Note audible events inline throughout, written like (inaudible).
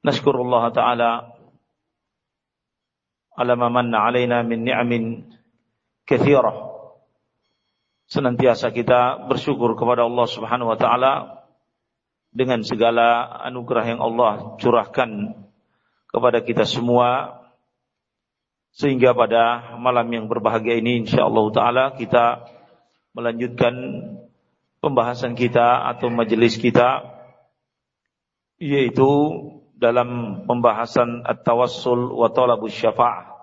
Nashkurullah Ta'ala ala ma manna alaina min ni'amin kathirah. Senantiasa kita bersyukur kepada Allah Subhanahu wa taala dengan segala anugerah yang Allah curahkan kepada kita semua sehingga pada malam yang berbahagia ini insyaallah taala kita melanjutkan pembahasan kita atau majelis kita yaitu dalam pembahasan at-tawassul wa talabus syafa'ah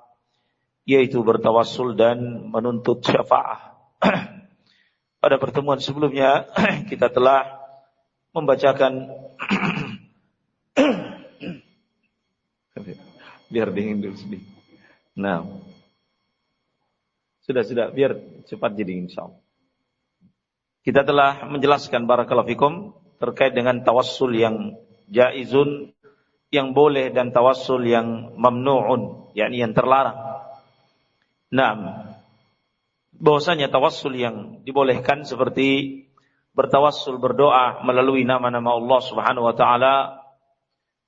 yaitu bertawassul dan menuntut syafa'ah. (clears throat) Pada pertemuan sebelumnya (clears throat) kita telah membacakan (clears throat) biar dingin dulu sedih. Nah. Sudah sudah biar cepat jadi insyaallah. Kita telah menjelaskan barakallahu fikum terkait dengan tawassul yang jaizun yang boleh dan tawassul yang mamnu'un, yakni yang terlarang. Nah, bahwasanya tawassul yang dibolehkan seperti bertawassul berdoa melalui nama-nama Allah Subhanahu wa taala,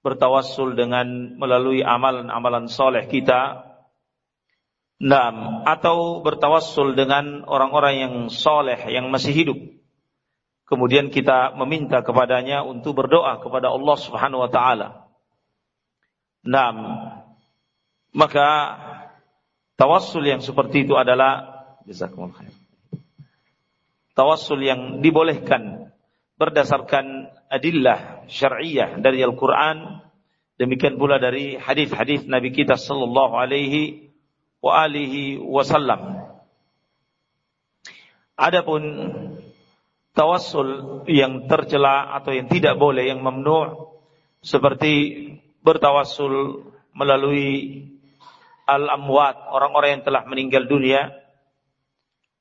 bertawassul dengan melalui amalan-amalan soleh kita. Nah, atau bertawassul dengan orang-orang yang soleh yang masih hidup. Kemudian kita meminta kepadanya untuk berdoa kepada Allah Subhanahu wa taala. Nah, maka tawassul yang seperti itu adalah jazakumullah khair. Tawassul yang dibolehkan berdasarkan adillah syar'iyyah dari Al-Qur'an demikian pula dari hadis-hadis Nabi kita sallallahu alaihi wa alihi wasallam. Adapun tawassul yang tercela atau yang tidak boleh yang mamnu' seperti bertawassul melalui al-amwat, orang-orang yang telah meninggal dunia.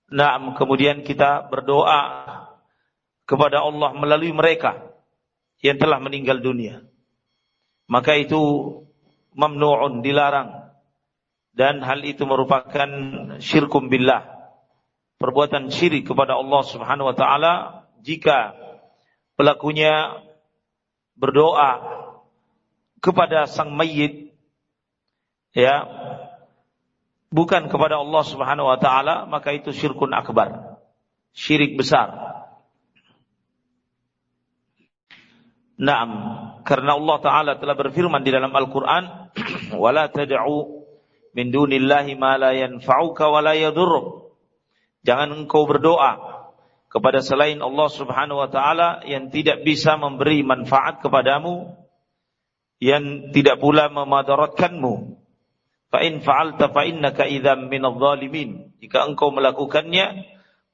Nah, kemudian kita berdoa kepada Allah melalui mereka yang telah meninggal dunia. Maka itu mamnu'un, dilarang. Dan hal itu merupakan syirkum billah. Perbuatan syirik kepada Allah subhanahu wa ta'ala jika pelakunya berdoa kepada sang mayit ya bukan kepada Allah Subhanahu wa taala maka itu syirkun akbar syirik besar. Naam karena Allah taala telah berfirman di dalam Al-Qur'an (clears throat) wala tad'u min dunillahi ma la yanfa'uka wa la yadurruk. Jangan engkau berdoa kepada selain Allah Subhanahu wa taala yang tidak bisa memberi manfaat kepadamu yang tidak pula memadaratkanmu. Fa in fa'alta fa innaka idzam minadh dhalimin. Jika engkau melakukannya,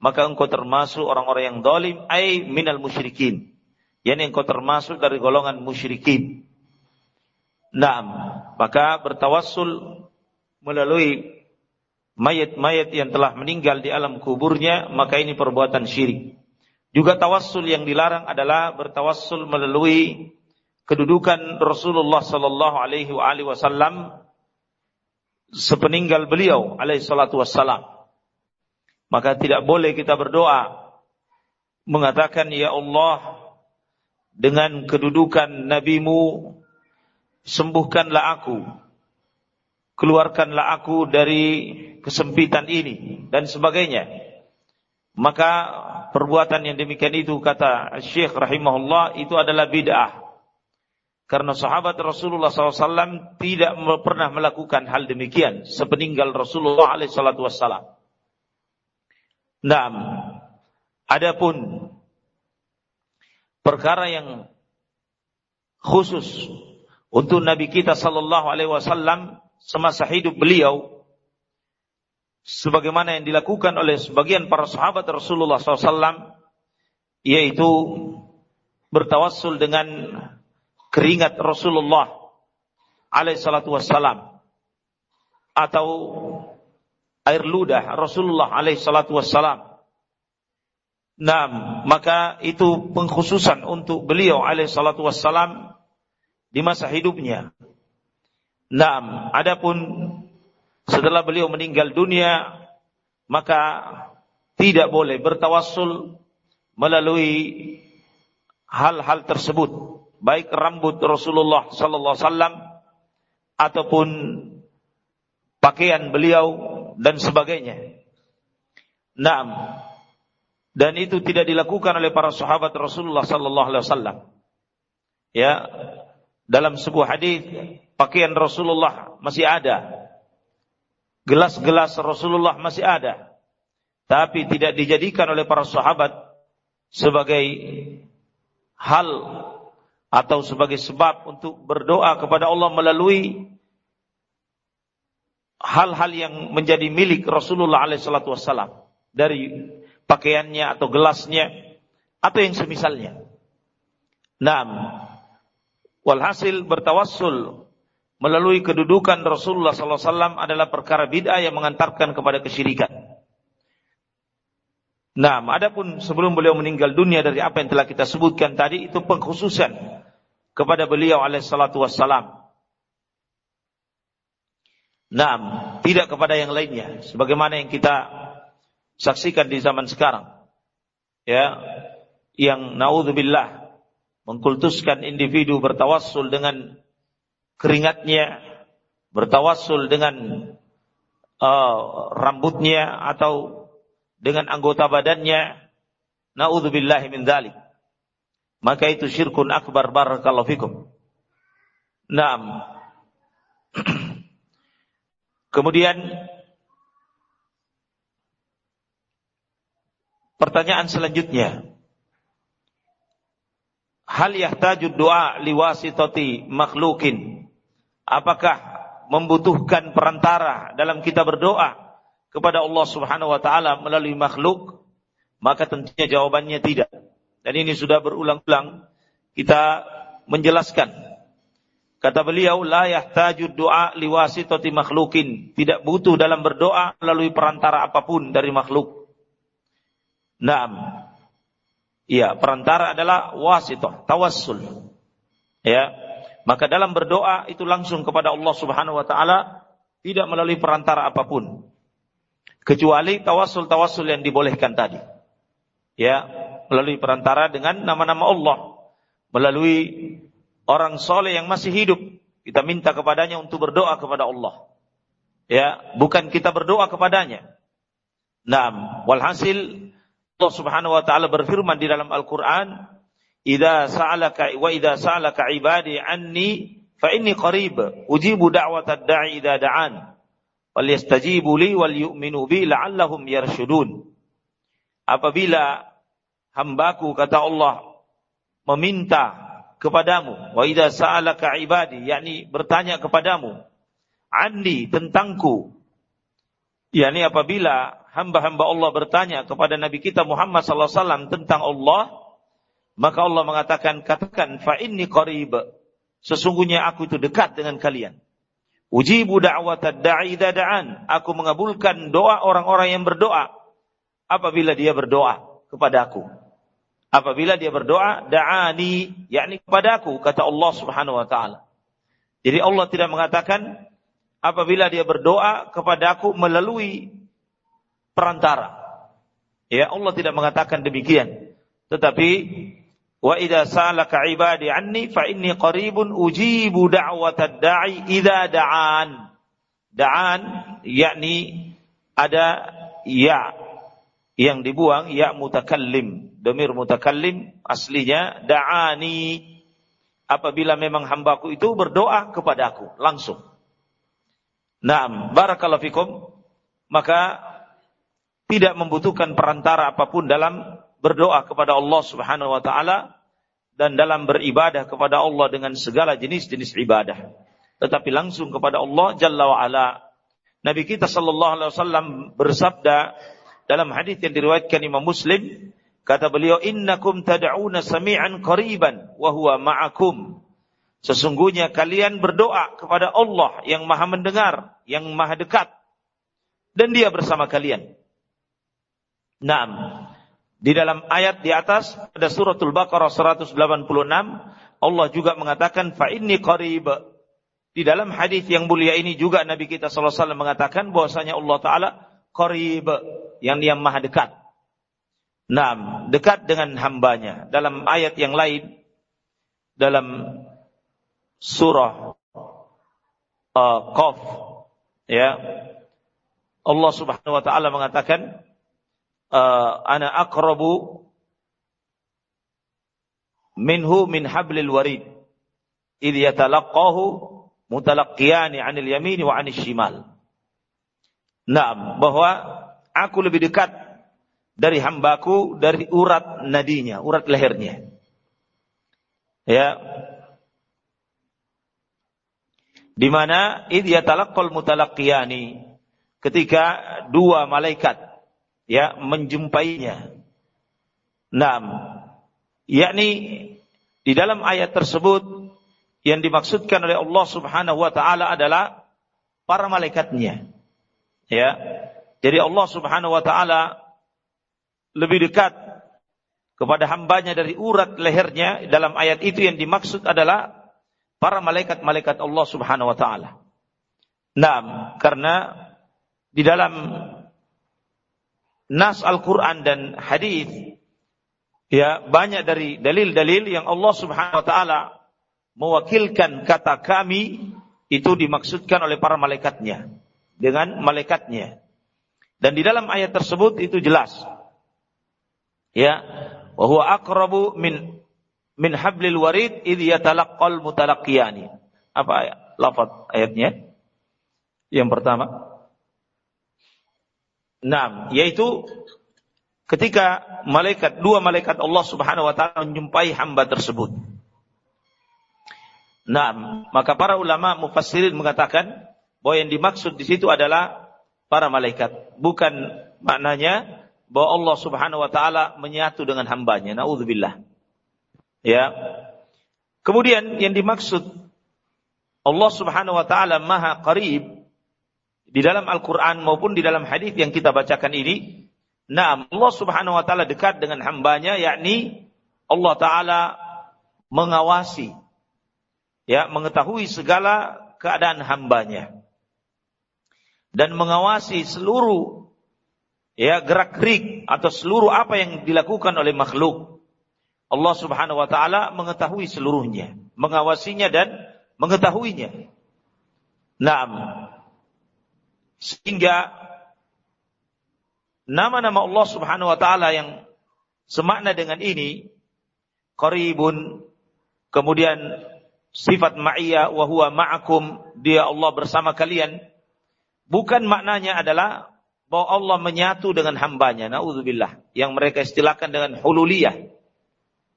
maka engkau termasuk orang-orang yang zalim ai minal musyrikin. Yani engkau termasuk dari golongan musyrikin. Naam, maka bertawassul melalui mayat-mayat yang telah meninggal di alam kuburnya, maka ini perbuatan syirik. Juga tawassul yang dilarang adalah bertawassul melalui kedudukan Rasulullah sallallahu alaihi wasallam sepeninggal beliau alaihi salatu wassalam. Maka tidak boleh kita berdoa mengatakan ya Allah dengan kedudukan nabimu sembuhkanlah aku keluarkanlah aku dari kesempitan ini dan sebagainya maka perbuatan yang demikian itu kata Syekh rahimahullah itu adalah bid'ah Karena sahabat Rasulullah SAW tidak pernah melakukan hal demikian sepeninggal Rasulullah SAW. Nah, adapun perkara yang khusus untuk Nabi kita Sallallahu Alaihi Wasallam semasa hidup beliau, sebagaimana yang dilakukan oleh sebagian para sahabat Rasulullah SAW, yaitu bertawassul dengan keringat Rasulullah alaihi salatu wassalam atau air ludah Rasulullah alaihi salatu wassalam. Nah, maka itu pengkhususan untuk beliau alaihi salatu wassalam di masa hidupnya. Nah, adapun setelah beliau meninggal dunia, maka tidak boleh bertawassul melalui hal-hal tersebut baik rambut Rasulullah sallallahu alaihi wasallam ataupun pakaian beliau dan sebagainya. Naam. Dan itu tidak dilakukan oleh para sahabat Rasulullah sallallahu alaihi wasallam. Ya. Dalam sebuah hadis pakaian Rasulullah masih ada. Gelas-gelas Rasulullah masih ada. Tapi tidak dijadikan oleh para sahabat sebagai hal atau sebagai sebab untuk berdoa kepada Allah melalui hal-hal yang menjadi milik Rasulullah alaihissalatu dari pakaiannya atau gelasnya atau yang semisalnya. Naam. Walhasil bertawassul melalui kedudukan Rasulullah SAW adalah perkara bid'ah yang mengantarkan kepada kesyirikan. Nah, adapun sebelum beliau meninggal dunia dari apa yang telah kita sebutkan tadi itu pengkhususan kepada beliau alaihissalatu wassalam. Naam, tidak kepada yang lainnya. Sebagaimana yang kita saksikan di zaman sekarang. Ya, yang naudzubillah mengkultuskan individu bertawassul dengan keringatnya, bertawassul dengan uh, rambutnya atau dengan anggota badannya. Naudzubillahi min dzalik maka itu syirkun akbar barakallahu fikum. Naam. (clears throat) Kemudian pertanyaan selanjutnya. Hal yahtaju doa liwasitati makhlukin? Apakah membutuhkan perantara dalam kita berdoa kepada Allah Subhanahu wa taala melalui makhluk? Maka tentunya jawabannya tidak. Dan ini sudah berulang-ulang kita menjelaskan. Kata beliau, la yahtaju doa liwasitati makhlukin. Tidak butuh dalam berdoa melalui perantara apa pun dari makhluk. Naam. Iya, perantara adalah wasitoh, tawassul. Ya. Maka dalam berdoa itu langsung kepada Allah Subhanahu wa taala tidak melalui perantara apa pun. Kecuali tawassul-tawassul yang dibolehkan tadi. Ya, melalui perantara dengan nama-nama Allah, melalui orang soleh yang masih hidup. Kita minta kepadanya untuk berdoa kepada Allah. Ya, bukan kita berdoa kepadanya. Nah, walhasil Allah Subhanahu wa taala berfirman di dalam Al-Qur'an, "Idza sa'alaka wa idza sa'alaka ibadi anni fa inni qarib, ujibu da'watad da'i idza da'an." Wal yastajibu li wal yu'minu bi la'allahum yarshudun. Apabila hambaku kata Allah meminta kepadamu wa idza sa'alaka ibadi yakni bertanya kepadamu anni tentangku yakni apabila hamba-hamba Allah bertanya kepada Nabi kita Muhammad sallallahu alaihi wasallam tentang Allah maka Allah mengatakan katakan fa inni qarib. Sesungguhnya aku itu dekat dengan kalian. Ujibu da'watad da'i da'an. Aku mengabulkan doa orang-orang yang berdoa apabila dia berdoa kepada aku apabila dia berdoa da'ani yakni kepadaku kata Allah Subhanahu wa taala. Jadi Allah tidak mengatakan apabila dia berdoa kepadaku melalui perantara. Ya Allah tidak mengatakan demikian. Tetapi wa idza sa'alaka ibadi anni fa inni qaribun ujibu da'watad da'i idza da'an. Da'an yakni ada ya yang dibuang ya mutakallim. Domir mutakallim aslinya da'ani. apabila memang hambaku itu berdoa kepadaku langsung. Naam, barakallahu fikum. Maka tidak membutuhkan perantara apa pun dalam berdoa kepada Allah Subhanahu wa taala dan dalam beribadah kepada Allah dengan segala jenis-jenis ibadah. Tetapi langsung kepada Allah Jalla wa ala. Nabi kita sallallahu alaihi wasallam bersabda dalam hadis yang diriwayatkan Imam Muslim, kata beliau, "Innakum tad'una sami'an qariban wa huwa ma'akum." Sesungguhnya kalian berdoa kepada Allah yang Maha mendengar, yang Maha dekat dan Dia bersama kalian. Naam. Di dalam ayat di atas pada suratul Baqarah 186 Allah juga mengatakan fa inni qarib. Di dalam hadis yang mulia ini juga Nabi kita sallallahu alaihi wasallam mengatakan bahwasanya Allah taala qarib yang dia maha dekat. Naam, dekat dengan hambanya. Dalam ayat yang lain dalam surah uh, Qaf ya Allah Subhanahu wa taala mengatakan uh, ana aqrabu minhu min hablil warid idh yatalaqahu mutalaqqiyani 'anil yamin wa 'anil shimal. Naam, bahwa aku lebih dekat dari hambaku dari urat nadinya, urat lehernya. Ya, di mana id yatalaqqal mutalaqqiyani ketika dua malaikat ya menjumpainya. Naam. Yakni di dalam ayat tersebut yang dimaksudkan oleh Allah Subhanahu wa taala adalah para malaikatnya. Ya. Jadi Allah Subhanahu wa taala lebih dekat kepada hambanya dari urat lehernya dalam ayat itu yang dimaksud adalah para malaikat-malaikat Allah Subhanahu wa taala. Naam, karena di dalam nas Al-Qur'an dan hadis ya banyak dari dalil-dalil yang Allah Subhanahu wa taala mewakilkan kata kami itu dimaksudkan oleh para malaikatnya dengan malaikatnya. Dan di dalam ayat tersebut itu jelas. Ya, wa huwa aqrabu min min hablil warid idh yatalaqqal mutalaqqiyani. Apa ayat? Lafaz ayatnya? Yang pertama. Naam, yaitu ketika malaikat dua malaikat Allah Subhanahu wa taala menjumpai hamba tersebut. Naam, maka para ulama mufassirin mengatakan bahwa yang dimaksud di situ adalah para malaikat, bukan maknanya bahwa Allah Subhanahu wa taala menyatu dengan hambanya. Nauzubillah. Ya. Kemudian yang dimaksud Allah Subhanahu wa taala Maha Qarib di dalam Al-Qur'an maupun di dalam hadis yang kita bacakan ini, nah Allah Subhanahu wa taala dekat dengan hambanya yakni Allah taala mengawasi ya, mengetahui segala keadaan hambanya dan mengawasi seluruh ya gerak-gerik atau seluruh apa yang dilakukan oleh makhluk Allah Subhanahu wa taala mengetahui seluruhnya, mengawasinya dan mengetahuinya. Naam. Sehingga nama-nama Allah Subhanahu wa taala yang semakna dengan ini qaribun kemudian sifat ma'iyya wa ma'akum dia Allah bersama kalian bukan maknanya adalah bahwa Allah menyatu dengan hambanya naudzubillah yang mereka istilahkan dengan hululiyah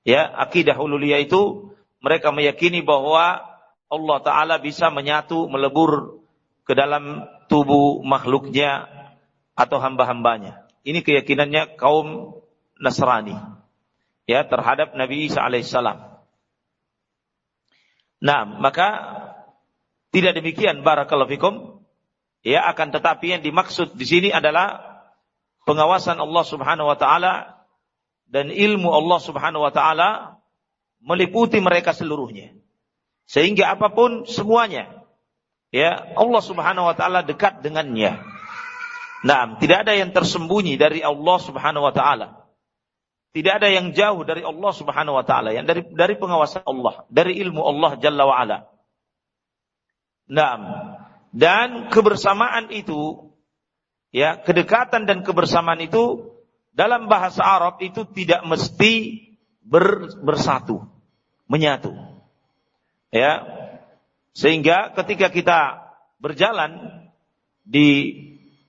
ya akidah hululiyah itu mereka meyakini bahwa Allah Ta'ala bisa menyatu, melebur ke dalam tubuh makhluknya atau hamba-hambanya. Ini keyakinannya kaum Nasrani. Ya, terhadap Nabi Isa alaihissalam. Nah, maka tidak demikian barakallahu fikum. Ya, akan tetapi yang dimaksud di sini adalah pengawasan Allah Subhanahu wa taala dan ilmu Allah Subhanahu wa taala meliputi mereka seluruhnya. Sehingga apa pun semuanya ya Allah Subhanahu wa taala dekat dengannya. Nah, tidak ada yang tersembunyi dari Allah Subhanahu wa taala. Tidak ada yang jauh dari Allah Subhanahu wa taala, yang dari dari pengawasan Allah, dari ilmu Allah Jalla wa ala. Nah, dan kebersamaan itu ya, kedekatan dan kebersamaan itu dalam bahasa Arab itu tidak mesti ber, bersatu, menyatu. Ya. Sehingga ketika kita berjalan di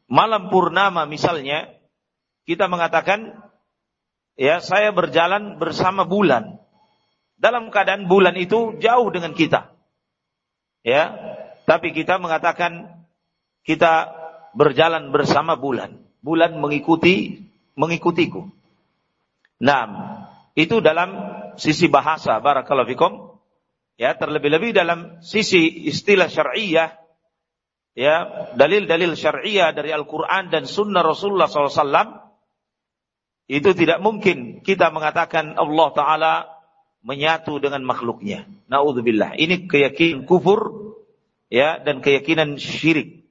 malam purnama misalnya, kita mengatakan, ya saya berjalan bersama bulan. Dalam keadaan bulan itu jauh dengan kita. Ya, tapi kita mengatakan kita berjalan bersama bulan. Bulan mengikuti mengikutiku. Nah, itu dalam sisi bahasa barakallahu fikum. Ya, terlebih-lebih dalam sisi istilah syar'iyah ya, dalil-dalil syar'iyah dari Al-Qur'an dan sunnah Rasulullah SAW itu tidak mungkin kita mengatakan Allah Ta'ala menyatu dengan makhluknya. Na'udzubillah. Ini keyakinan kufur ya dan keyakinan syirik.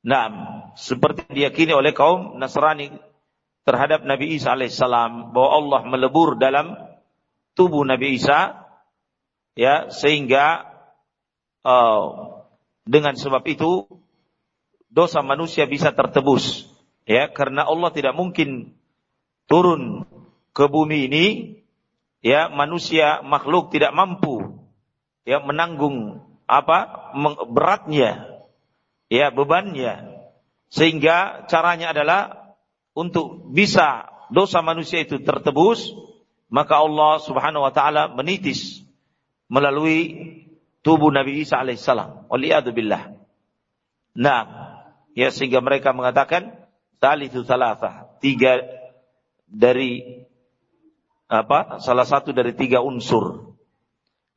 Nah, seperti diyakini oleh kaum Nasrani terhadap Nabi Isa alaihissalam bahwa Allah melebur dalam tubuh Nabi Isa ya sehingga uh, dengan sebab itu dosa manusia bisa tertebus ya karena Allah tidak mungkin turun ke bumi ini, ya manusia makhluk tidak mampu ya menanggung apa beratnya ya bebannya sehingga caranya adalah untuk bisa dosa manusia itu tertebus maka Allah Subhanahu wa taala menitis melalui tubuh Nabi Isa alaihissalam. Waliyadzubillah. Nah, ya sehingga mereka mengatakan talithu salasah, tiga dari apa? Salah satu dari tiga unsur.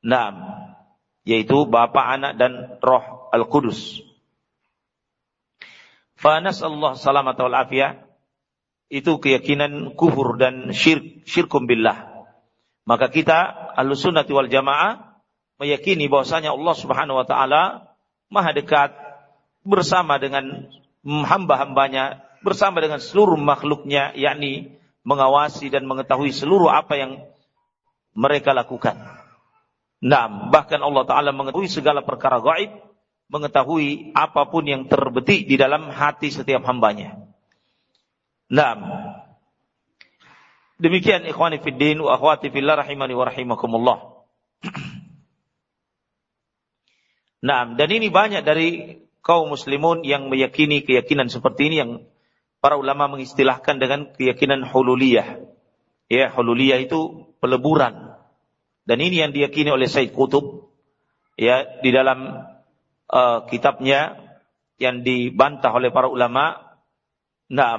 Nah, yaitu Bapa, Anak dan Roh Al-Qudus. Fanas Allah salamat wal afiyah itu keyakinan kufur dan syirk syirkum billah. Maka kita Ahlussunnah wal Jamaah meyakini bahwasanya Allah Subhanahu wa taala Maha dekat bersama dengan hamba-hambanya, bersama dengan seluruh makhluknya, yakni mengawasi dan mengetahui seluruh apa yang mereka lakukan. Nah, bahkan Allah Ta'ala mengetahui segala perkara gaib, mengetahui apa pun yang terbetik di dalam hati setiap hambanya. Nah, demikian ikhwani fiddin wa akhwati fillah rahimani wa rahimakumullah. (clears throat) nah, dan ini banyak dari kaum muslimun yang meyakini keyakinan seperti ini yang para ulama mengistilahkan dengan keyakinan hululiyah. Ya, hululiyah itu peleburan. Dan ini yang diyakini oleh Said Qutub ya di dalam uh, kitabnya yang dibantah oleh para ulama. Nah,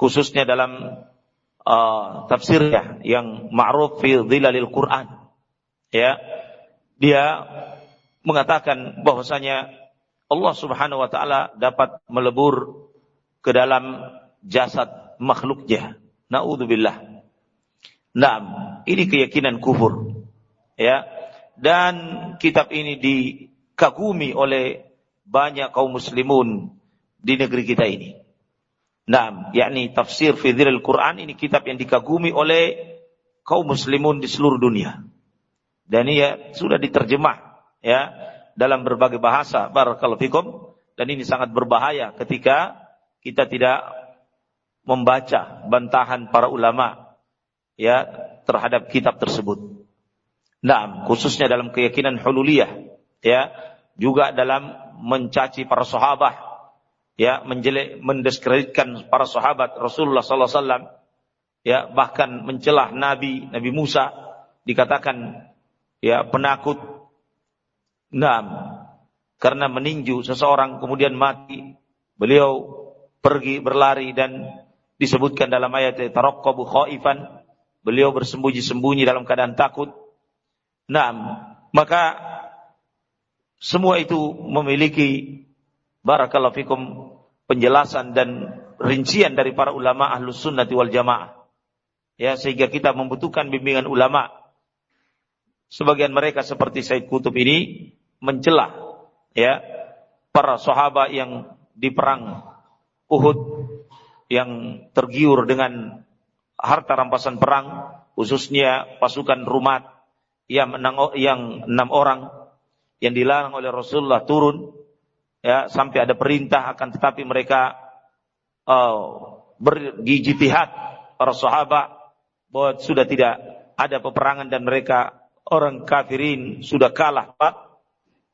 khususnya dalam uh, tafsirnya yang ma'ruf fi dhilalil Quran. Ya. Dia mengatakan bahwasanya Allah Subhanahu wa taala dapat melebur ke dalam jasad makhluknya. Naudzubillah. Nah, ini keyakinan kufur. Ya. Dan kitab ini dikagumi oleh banyak kaum muslimun di negeri kita ini. Nah, yakni tafsir Fidril Quran ini kitab yang dikagumi oleh kaum muslimun di seluruh dunia. Dan ia sudah diterjemah ya dalam berbagai bahasa barakallahu fikum dan ini sangat berbahaya ketika kita tidak membaca bantahan para ulama ya terhadap kitab tersebut. Nah, khususnya dalam keyakinan hululiyah ya, juga dalam mencaci para sahabat ya, menjelek mendiskreditkan para sahabat Rasulullah sallallahu alaihi wasallam ya, bahkan mencelah Nabi Nabi Musa dikatakan ya penakut. Nah, karena meninju seseorang kemudian mati, beliau pergi berlari dan disebutkan dalam ayat taraqqabu khaifan beliau bersembunyi-sembunyi dalam keadaan takut. Nah, maka semua itu memiliki barakallahu fikum penjelasan dan rincian dari para ulama ahlus sunnati wal jamaah. Ya, sehingga kita membutuhkan bimbingan ulama. Sebagian mereka seperti Said Kutub ini mencela ya para sahabat yang diperang Uhud yang tergiur dengan harta rampasan perang, khususnya pasukan Rumat yang enam, yang enam orang yang dilarang oleh Rasulullah turun, ya sampai ada perintah akan tetapi mereka uh, bergigitihad para sahabat bahwa sudah tidak ada peperangan dan mereka orang kafirin sudah kalah Pak.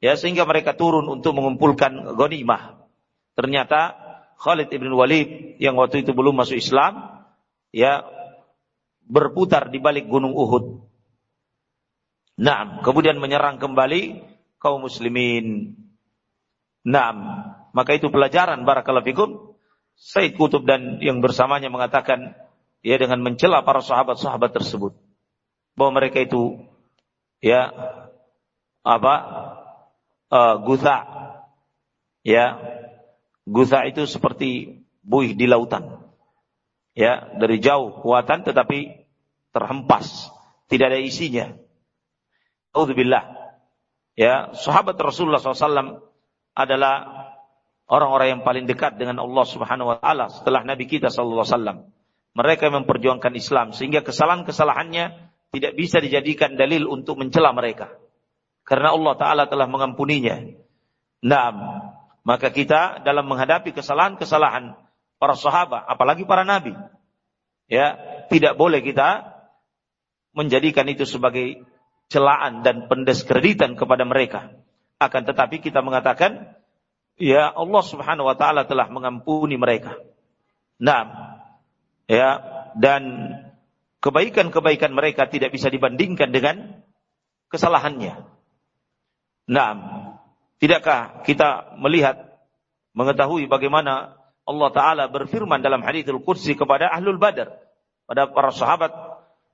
Ya sehingga mereka turun untuk mengumpulkan ghanimah. Ternyata Khalid ibn Walid yang waktu itu belum masuk Islam ya berputar di balik gunung Uhud Nah, kemudian menyerang kembali kaum muslimin. Nah, maka itu pelajaran barakallahu fikum. Said Kutub dan yang bersamanya mengatakan ya dengan mencela para sahabat-sahabat tersebut. Bahwa mereka itu ya apa uh, gusa ya gusa itu seperti buih di lautan. Ya dari jauh kuatan tetapi terhempas. Tidak ada isinya Alhamdulillah. Ya, sahabat Rasulullah SAW adalah orang-orang yang paling dekat dengan Allah Subhanahu wa taala setelah Nabi kita wasallam. Mereka memperjuangkan Islam sehingga kesalahan-kesalahannya tidak bisa dijadikan dalil untuk mencela mereka. Karena Allah taala telah mengampuninya. Naam. Maka kita dalam menghadapi kesalahan-kesalahan para sahabat, apalagi para nabi, ya, tidak boleh kita menjadikan itu sebagai celaan dan pendeskreditan kepada mereka. Akan tetapi kita mengatakan, ya Allah Subhanahu wa taala telah mengampuni mereka. Nah, ya dan kebaikan-kebaikan mereka tidak bisa dibandingkan dengan kesalahannya. Nah, tidakkah kita melihat mengetahui bagaimana Allah taala berfirman dalam hadithul qudsi kepada ahlul badar, pada para sahabat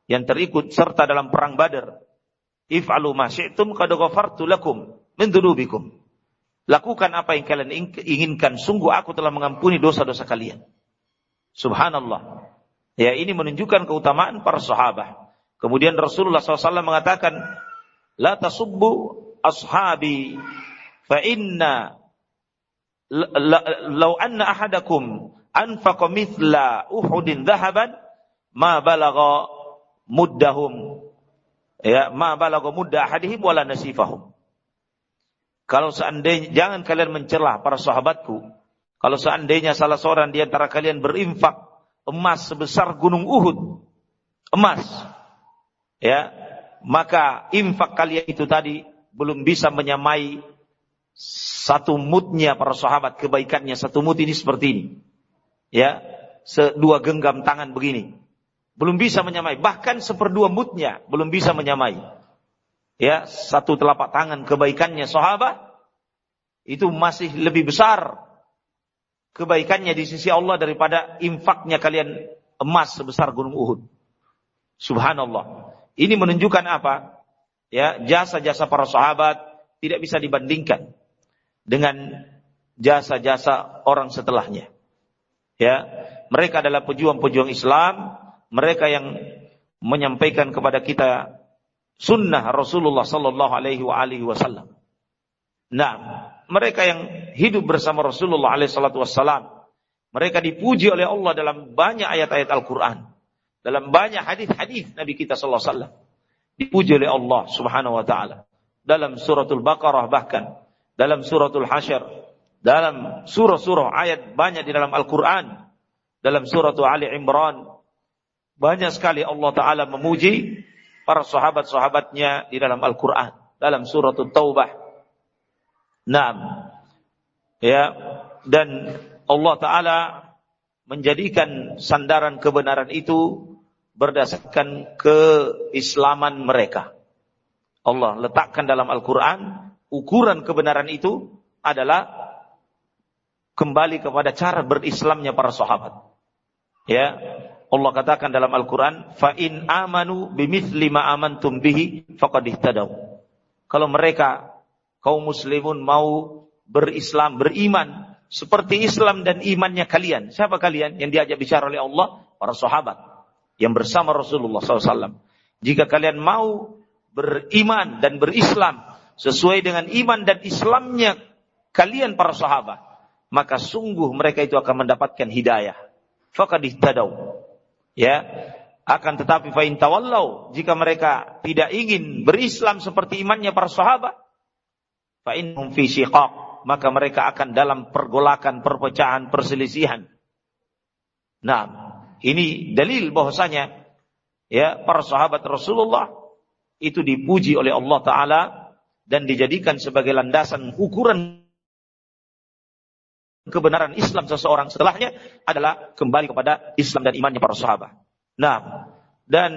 yang terikut serta dalam perang Badar If'alu ma syi'tum qad ghafartu lakum min dzunubikum. Lakukan apa yang kalian inginkan, sungguh aku telah mengampuni dosa-dosa kalian. Subhanallah. Ya, ini menunjukkan keutamaan para sahabat. Kemudian Rasulullah SAW mengatakan, La tasubbu ashabi fa inna law anna ahadakum anfaqa mithla uhudin dhahaban ma balagha muddahum ya ma balagha mudda ahadihim wala nasifahum. Kalau seandainya jangan kalian mencela para sahabatku, kalau seandainya salah seorang di antara kalian berinfak emas sebesar gunung Uhud, emas, ya, maka infak kalian itu tadi belum bisa menyamai satu mutnya para sahabat kebaikannya satu mut ini seperti ini, ya, dua genggam tangan begini. Belum bisa menyamai. Bahkan seperdua mutnya belum bisa menyamai. Ya, satu telapak tangan kebaikannya sahabat itu masih lebih besar kebaikannya di sisi Allah daripada infaknya kalian emas sebesar gunung Uhud. Subhanallah. Ini menunjukkan apa? Ya, jasa-jasa para sahabat tidak bisa dibandingkan dengan jasa-jasa orang setelahnya. Ya, mereka adalah pejuang-pejuang Islam mereka yang menyampaikan kepada kita sunnah Rasulullah sallallahu alaihi wasallam. Nah, mereka yang hidup bersama Rasulullah alaihi salatu wasallam, mereka dipuji oleh Allah dalam banyak ayat-ayat Al-Qur'an, dalam banyak hadis-hadis Nabi kita sallallahu alaihi wasallam. Dipuji oleh Allah Subhanahu wa taala dalam suratul Baqarah bahkan dalam suratul Hasyr, dalam surah-surah ayat banyak di dalam Al-Qur'an, dalam suratul Ali Imran, banyak sekali Allah Ta'ala memuji para sahabat-sahabatnya di dalam Al-Quran. Dalam surat Taubah. Naam. Ya. Dan Allah Ta'ala menjadikan sandaran kebenaran itu berdasarkan keislaman mereka. Allah letakkan dalam Al-Quran ukuran kebenaran itu adalah kembali kepada cara berislamnya para sahabat. Ya, Allah katakan dalam Al-Quran, fa'in amanu bimithli ma amantum bihi faqad ihtadaw. Kalau mereka kaum muslimun mau berislam, beriman seperti Islam dan imannya kalian. Siapa kalian yang diajak bicara oleh Allah? Para sahabat yang bersama Rasulullah SAW. Jika kalian mau beriman dan berislam sesuai dengan iman dan Islamnya kalian para sahabat, maka sungguh mereka itu akan mendapatkan hidayah. Faqad ihtadaw. Ya, akan tetapi fa tawallau jika mereka tidak ingin berislam seperti imannya para sahabat, fa innahum fi maka mereka akan dalam pergolakan, perpecahan, perselisihan. Nah, ini dalil bahwasanya ya para sahabat Rasulullah itu dipuji oleh Allah Ta'ala dan dijadikan sebagai landasan ukuran kebenaran Islam seseorang setelahnya adalah kembali kepada Islam dan imannya para sahabat. Nah, dan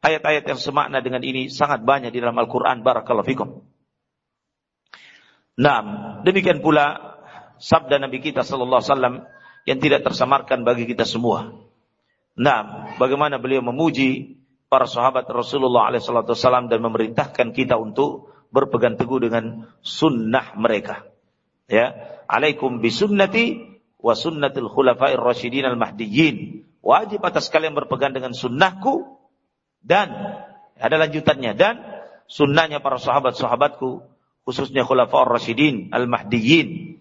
ayat-ayat yang semakna dengan ini sangat banyak di dalam Al-Quran. Barakallahu fikum. Nah, demikian pula sabda Nabi kita Sallallahu Alaihi Wasallam yang tidak tersamarkan bagi kita semua. Nah, bagaimana beliau memuji para sahabat Rasulullah Wasallam dan memerintahkan kita untuk berpegang teguh dengan sunnah mereka. Ya, alaikum bisunnati wa sunnatil khulafair rasyidin al mahdiyyin. Wajib atas kalian berpegang dengan sunnahku dan ada lanjutannya dan sunnahnya para sahabat-sahabatku khususnya khulafaur rasyidin al mahdiyyin.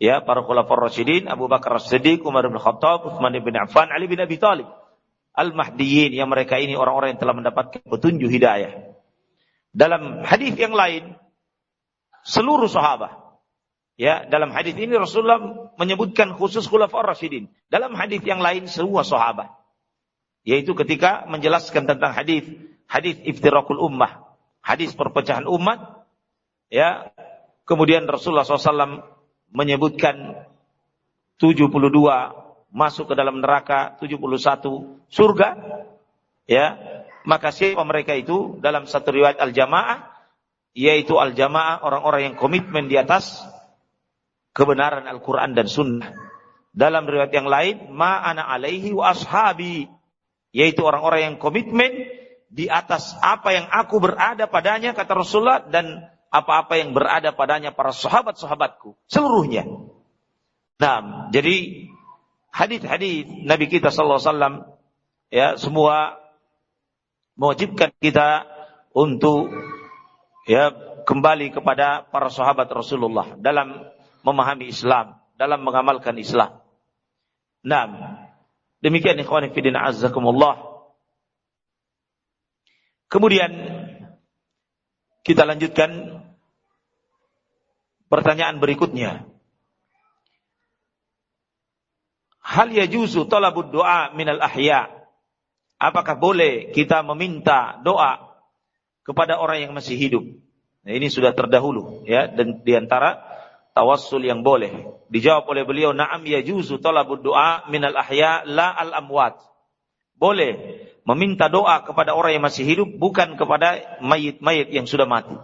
Ya, para khulafaur rasyidin Abu Bakar As-Siddiq, Umar bin Khattab, Utsman bin Affan, Ali bin Abi Thalib. Al Mahdiyin yang mereka ini orang-orang yang telah mendapatkan petunjuk hidayah. Dalam hadis yang lain seluruh sahabat Ya, dalam hadis ini Rasulullah menyebutkan khusus khulafaur rasyidin. Dalam hadis yang lain semua sahabat. Yaitu ketika menjelaskan tentang hadis hadis iftirakul ummah, hadis perpecahan umat. Ya, kemudian Rasulullah SAW menyebutkan 72 masuk ke dalam neraka, 71 surga. Ya, maka siapa mereka itu dalam satu riwayat al-jamaah yaitu al-jamaah orang-orang yang komitmen di atas kebenaran Al-Quran dan Sunnah. Dalam riwayat yang lain, ma'ana alaihi wa ashabi. Yaitu orang-orang yang komitmen di atas apa yang aku berada padanya, kata Rasulullah, dan apa-apa yang berada padanya para sahabat-sahabatku. Seluruhnya. Nah, jadi hadis-hadis Nabi kita sallallahu alaihi wasallam ya semua mewajibkan kita untuk ya kembali kepada para sahabat Rasulullah dalam memahami Islam, dalam mengamalkan Islam. Nah, demikian ikhwan fillah azzakumullah. Kemudian kita lanjutkan pertanyaan berikutnya. Hal yajuzu talabud doa minal ahya? Apakah boleh kita meminta doa kepada orang yang masih hidup? Nah, ini sudah terdahulu ya dan di antara tawassul yang boleh? Dijawab oleh beliau, "Na'am yajuzu talabud du'a minal ahya la al amwat." Boleh meminta doa kepada orang yang masih hidup bukan kepada mayit-mayit yang sudah mati.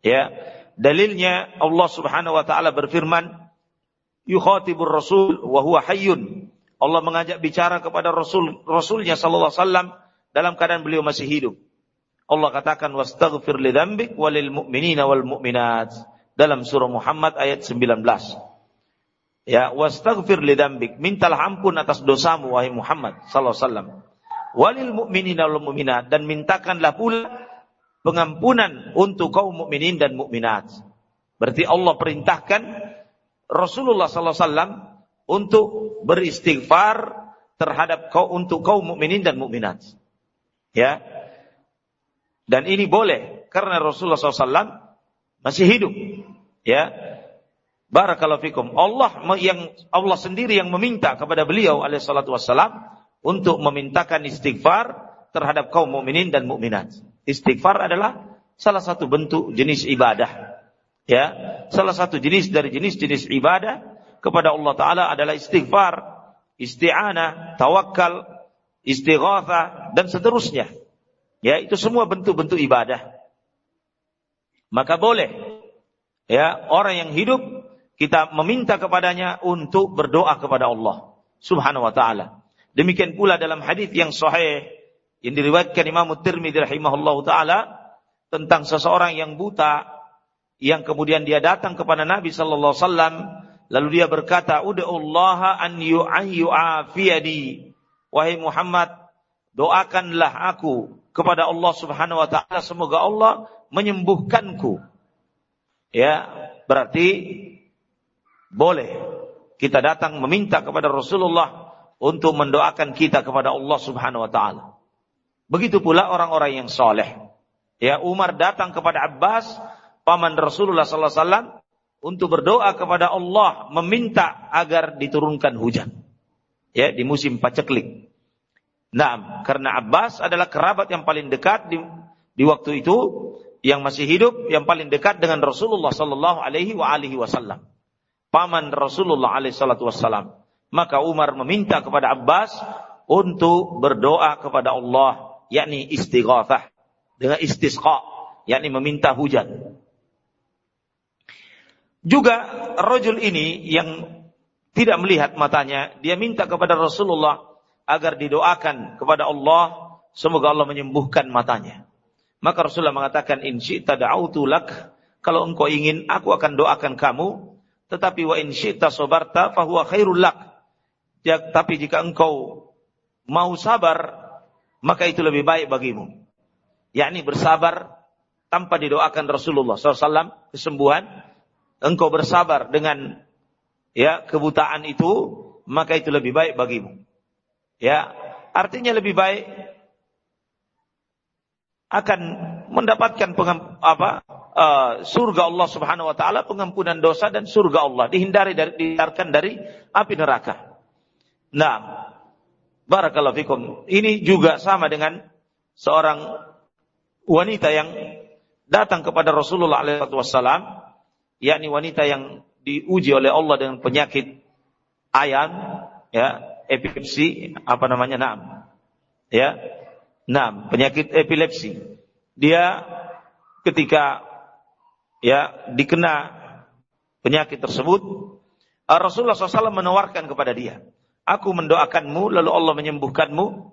Ya. Dalilnya Allah Subhanahu wa taala berfirman, "Yukhatibur rasul wa huwa hayyun." Allah mengajak bicara kepada Rasul Rasulnya sallallahu alaihi wasallam dalam keadaan beliau masih hidup. Allah katakan wastaghfir li dzambik walil mu'minina wal mu'minat dalam surah Muhammad ayat 19. Ya, wastaghfir lidambik, mintalah ampun atas dosamu wahai Muhammad sallallahu alaihi wasallam. Walil mu'minina wal mu'minat dan mintakanlah pula pengampunan untuk kaum mukminin dan mukminat. Berarti Allah perintahkan Rasulullah sallallahu alaihi wasallam untuk beristighfar terhadap kau untuk kaum mukminin dan mukminat. Ya. Dan ini boleh karena Rasulullah SAW masih hidup. Ya. Barakallahu fikum. Allah yang Allah sendiri yang meminta kepada beliau alaihissalatu wassalam untuk memintakan istighfar terhadap kaum mukminin dan mukminat. Istighfar adalah salah satu bentuk jenis ibadah. Ya, salah satu jenis dari jenis-jenis ibadah kepada Allah taala adalah istighfar, isti'anah, tawakal, istighatsah dan seterusnya. Ya, itu semua bentuk-bentuk ibadah. Maka boleh ya orang yang hidup kita meminta kepadanya untuk berdoa kepada Allah Subhanahu wa taala. Demikian pula dalam hadis yang sahih yang diriwayatkan Imam Tirmidzi rahimahullahu taala tentang seseorang yang buta yang kemudian dia datang kepada Nabi sallallahu alaihi wasallam lalu dia berkata ud'ullaha an yu'afiyani wahai Muhammad doakanlah aku kepada Allah Subhanahu wa taala semoga Allah menyembuhkanku. Ya, berarti boleh kita datang meminta kepada Rasulullah untuk mendoakan kita kepada Allah Subhanahu wa taala. Begitu pula orang-orang yang soleh. Ya, Umar datang kepada Abbas, paman Rasulullah sallallahu alaihi wasallam untuk berdoa kepada Allah meminta agar diturunkan hujan. Ya, di musim paceklik. Nah, karena Abbas adalah kerabat yang paling dekat di Di waktu itu yang masih hidup yang paling dekat dengan Rasulullah sallallahu alaihi wa alihi wasallam. Paman Rasulullah alaihi salatu wasallam. Maka Umar meminta kepada Abbas untuk berdoa kepada Allah, yakni istighatsah dengan istisqa, yakni meminta hujan. Juga rojul ini yang tidak melihat matanya, dia minta kepada Rasulullah agar didoakan kepada Allah, semoga Allah menyembuhkan matanya. Maka Rasulullah mengatakan, In lak, kalau engkau ingin, aku akan doakan kamu, tetapi wa in sobarta fahuwa khairul lak. Ya, tapi jika engkau mau sabar, maka itu lebih baik bagimu. Yakni bersabar tanpa didoakan Rasulullah SAW kesembuhan, engkau bersabar dengan ya kebutaan itu, maka itu lebih baik bagimu. Ya, artinya lebih baik akan mendapatkan apa uh, surga Allah Subhanahu wa taala, pengampunan dosa dan surga Allah, dihindari dari dihindarkan dari api neraka. Nah, barakallahu fikum. Ini juga sama dengan seorang wanita yang datang kepada Rasulullah SAW, yakni wanita yang diuji oleh Allah dengan penyakit ayam, ya, epilepsi, apa namanya, nam, ya, nam, penyakit epilepsi. Dia ketika ya dikena penyakit tersebut, Rasulullah SAW menawarkan kepada dia, aku mendoakanmu lalu Allah menyembuhkanmu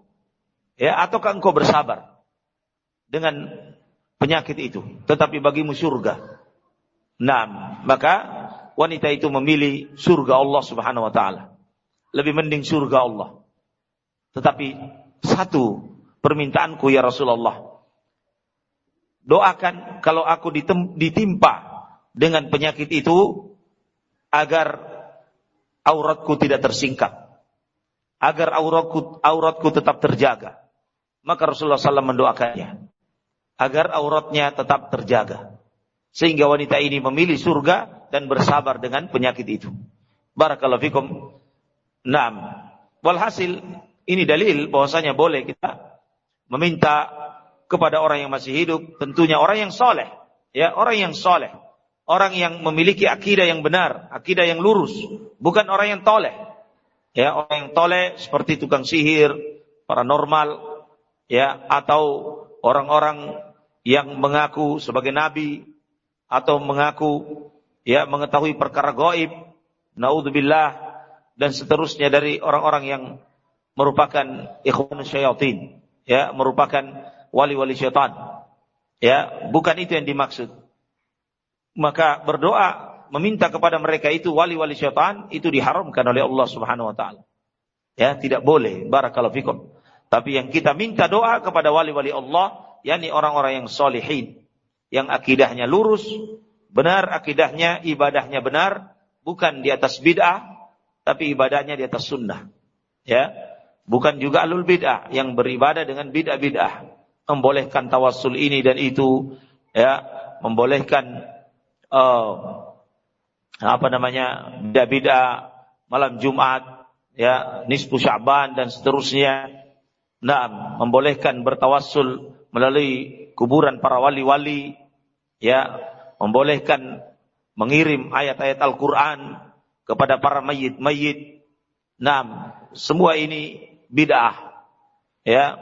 ya ataukah engkau bersabar dengan penyakit itu? Tetapi bagimu surga nah maka wanita itu memilih surga Allah Subhanahu wa taala. Lebih mending surga Allah. Tetapi satu permintaanku ya Rasulullah doakan kalau aku ditimpa dengan penyakit itu agar auratku tidak tersingkap agar auratku, auratku tetap terjaga. Maka Rasulullah SAW mendoakannya agar auratnya tetap terjaga. Sehingga wanita ini memilih surga dan bersabar dengan penyakit itu. Barakallahu fikum. Naam. Walhasil ini dalil bahwasanya boleh kita meminta kepada orang yang masih hidup, tentunya orang yang soleh, ya orang yang soleh, orang yang memiliki akidah yang benar, akidah yang lurus, bukan orang yang toleh, ya orang yang toleh seperti tukang sihir, paranormal, ya atau orang-orang yang mengaku sebagai nabi atau mengaku ya mengetahui perkara gaib, naudzubillah dan seterusnya dari orang-orang yang merupakan ikhwan syaitan, ya merupakan wali-wali syaitan. Ya, bukan itu yang dimaksud. Maka berdoa meminta kepada mereka itu wali-wali syaitan itu diharamkan oleh Allah Subhanahu wa taala. Ya, tidak boleh. Barakallahu fikum. Tapi yang kita minta doa kepada wali-wali Allah, yakni orang-orang yang solihin, yang akidahnya lurus, benar akidahnya, ibadahnya benar, bukan di atas bid'ah, tapi ibadahnya di atas sunnah. Ya, bukan juga alul bid'ah yang beribadah dengan bid'ah-bid'ah, membolehkan tawassul ini dan itu, ya, membolehkan uh, apa namanya beda-beda malam Jumat ya. Nisfu Sya'ban dan seterusnya. Nah membolehkan bertawassul melalui kuburan para wali-wali ya. Membolehkan mengirim ayat-ayat Al-Qur'an kepada para mayit-mayit. Nah semua ini bid'ah ya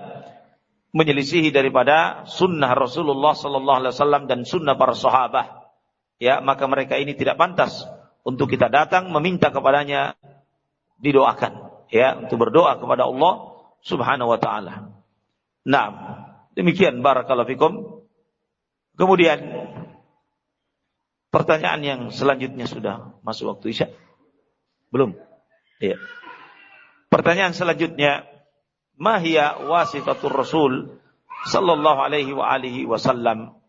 menyelisihi daripada sunnah Rasulullah sallallahu alaihi wasallam dan sunnah para sahabat ya maka mereka ini tidak pantas untuk kita datang meminta kepadanya didoakan ya untuk berdoa kepada Allah Subhanahu wa taala. Nah, demikian barakallahu fikum. Kemudian pertanyaan yang selanjutnya sudah masuk waktu Isya? Belum? Ya. Pertanyaan selanjutnya, mahia wasitatur Rasul sallallahu alaihi wa alihi wasallam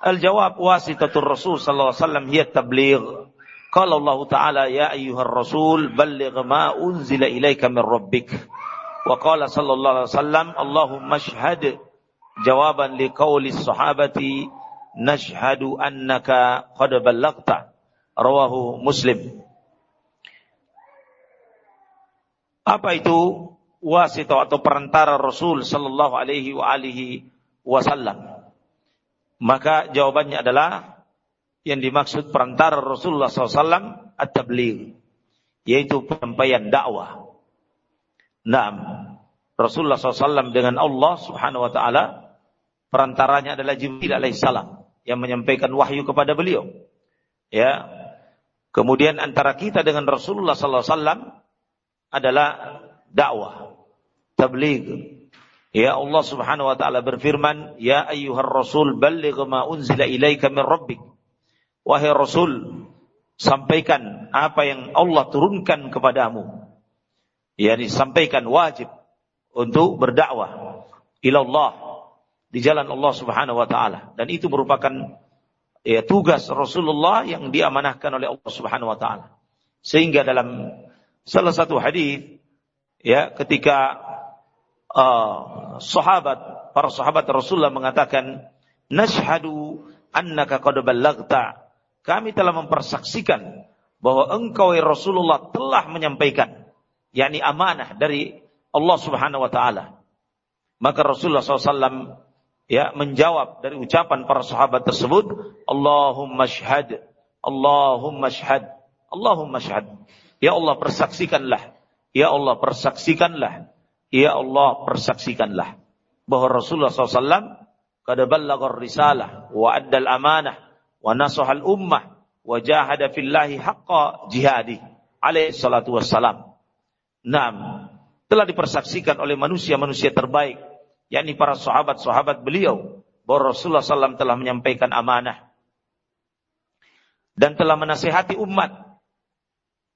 Al-jawab wasitatul Rasul sallallahu alaihi wasallam hiya tabligh. Qala Allah Ta'ala ya ayyuhar rasul balligh ma unzila ilaika min rabbik. Wa qala sallallahu alaihi wasallam Allahumma shahad jawaban liqauli sahabati nashhadu annaka qad ballaghta. Rawahu Muslim. Apa itu wasito atau perantara Rasul sallallahu alaihi wa alihi wasallam. Maka jawabannya adalah yang dimaksud perantara Rasulullah SAW at-tabligh yaitu penyampaian dakwah. Naam. Rasulullah SAW dengan Allah Subhanahu wa taala perantaranya adalah Jibril alaihissalam yang menyampaikan wahyu kepada beliau. Ya. Kemudian antara kita dengan Rasulullah wasallam adalah dakwah, tabligh. Ya Allah Subhanahu wa taala berfirman, "Ya ayyuhar rasul balligh ma unzila ilaika min rabbik." Wahai Rasul, sampaikan apa yang Allah turunkan kepadamu. Yani sampaikan wajib untuk berdakwah ilallah di jalan Allah Subhanahu wa taala dan itu merupakan ya tugas Rasulullah yang diamanahkan oleh Allah Subhanahu wa taala. Sehingga dalam salah satu hadis ya ketika uh, sahabat para sahabat Rasulullah mengatakan nashhadu annaka qad ballaghta kami telah mempersaksikan bahwa engkau ya Rasulullah telah menyampaikan yakni amanah dari Allah Subhanahu wa taala. Maka Rasulullah SAW ya menjawab dari ucapan para sahabat tersebut Allahumma syhad Allahumma syhad Allahumma syhad ya Allah persaksikanlah. Ya Allah persaksikanlah. Ya Allah persaksikanlah. Bahwa Rasulullah SAW kada ballagar risalah wa addal amanah wa nasahal ummah wa jahada fillahi haqqa jihadi alaihi salatu wassalam. Naam, telah dipersaksikan oleh manusia-manusia terbaik yakni para sahabat-sahabat beliau bahwa Rasulullah SAW telah menyampaikan amanah dan telah menasihati umat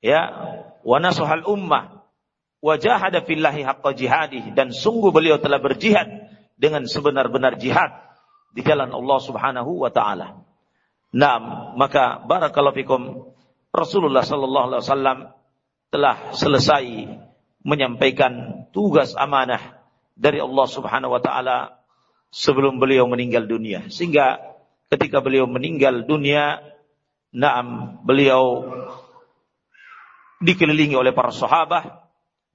ya wa nasuhal ummah wa jahada fillahi haqqa jihadih dan sungguh beliau telah berjihad dengan sebenar-benar jihad di jalan Allah Subhanahu wa taala. Naam, maka barakallahu fikum Rasulullah sallallahu alaihi wasallam telah selesai menyampaikan tugas amanah dari Allah Subhanahu wa taala sebelum beliau meninggal dunia. Sehingga ketika beliau meninggal dunia, naam beliau dikelilingi oleh para sahabat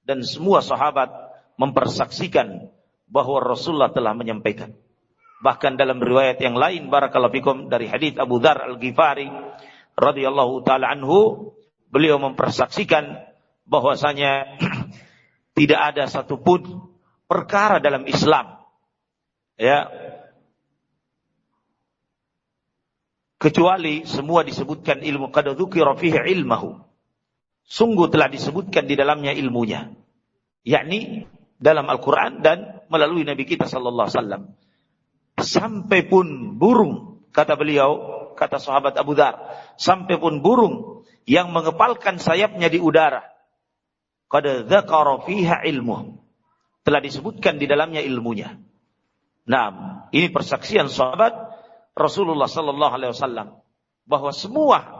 dan semua sahabat mempersaksikan bahwa Rasulullah telah menyampaikan. Bahkan dalam riwayat yang lain barakallahu fikum dari hadis Abu Dzar Al-Ghifari radhiyallahu taala anhu, beliau mempersaksikan bahwasanya (clears throat) tidak ada satupun perkara dalam Islam. Ya. Kecuali semua disebutkan ilmu qad dzukira fihi ilmuhu. Sungguh telah disebutkan di dalamnya ilmunya. Yakni dalam Al-Qur'an dan melalui Nabi kita sallallahu alaihi wasallam. Sampai pun burung kata beliau, kata sahabat Abu Dar, sampai pun burung yang mengepalkan sayapnya di udara. Qad dzakara fiha ilmuhu telah disebutkan di dalamnya ilmunya. Nah, ini persaksian sahabat Rasulullah sallallahu alaihi wasallam bahwa semua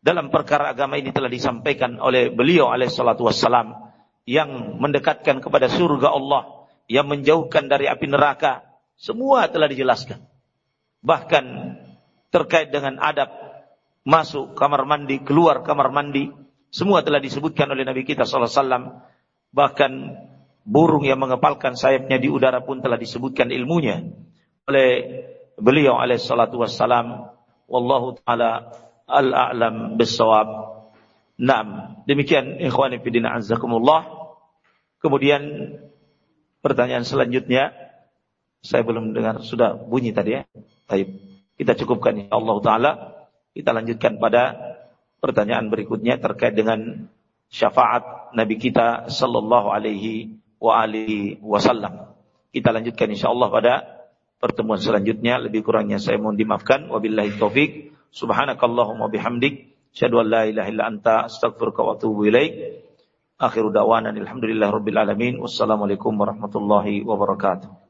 dalam perkara agama ini telah disampaikan oleh beliau salatu wassalam yang mendekatkan kepada surga Allah, yang menjauhkan dari api neraka, semua telah dijelaskan. Bahkan terkait dengan adab masuk kamar mandi, keluar kamar mandi, semua telah disebutkan oleh Nabi kita sallallahu alaihi wasallam. Bahkan burung yang mengepalkan sayapnya di udara pun telah disebutkan ilmunya oleh beliau alaihi wassalam wallahu taala al-a'lam bis-shawab. Naam, demikian ikhwani fillah azzakumullah. Kemudian pertanyaan selanjutnya saya belum dengar sudah bunyi tadi ya. Baik. Kita cukupkan ya Allah taala. Kita lanjutkan pada pertanyaan berikutnya terkait dengan syafaat Nabi kita sallallahu alaihi wa alihi wasallam. Kita lanjutkan insyaallah pada pertemuan selanjutnya. Lebih kurangnya saya mohon dimaafkan. Wabillahi taufik. Subhanakallahumma bihamdik. Syahadu an la ilaha illa anta astaghfiruka wa atubu. Akhiru da'wana alhamdulillahi rabbil alamin. Wassalamualaikum warahmatullahi wabarakatuh.